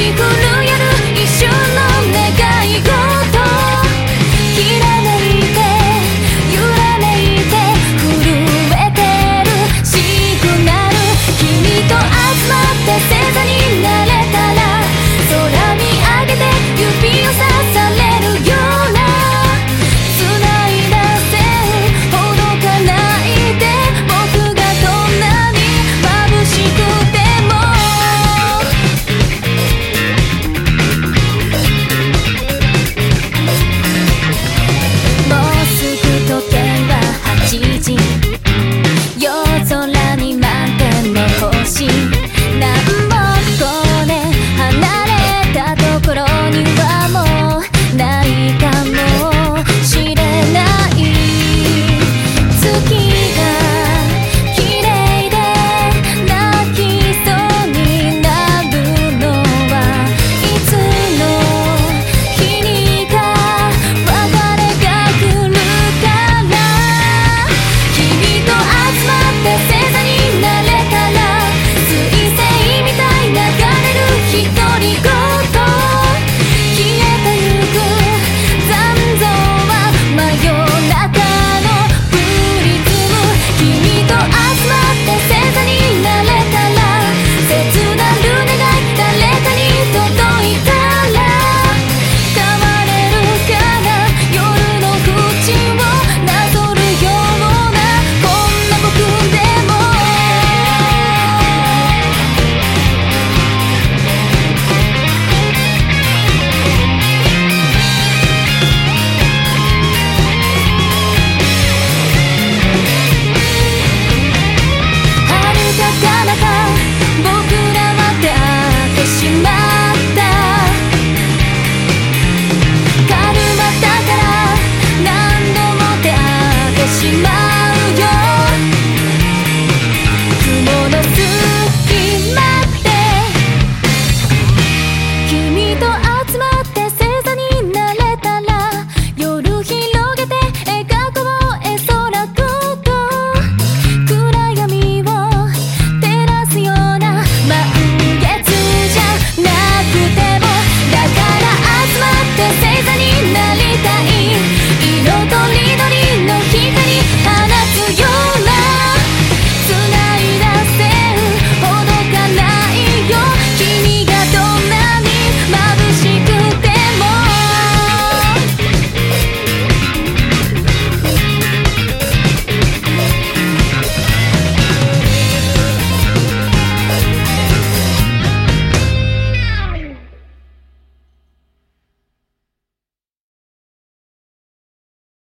chico no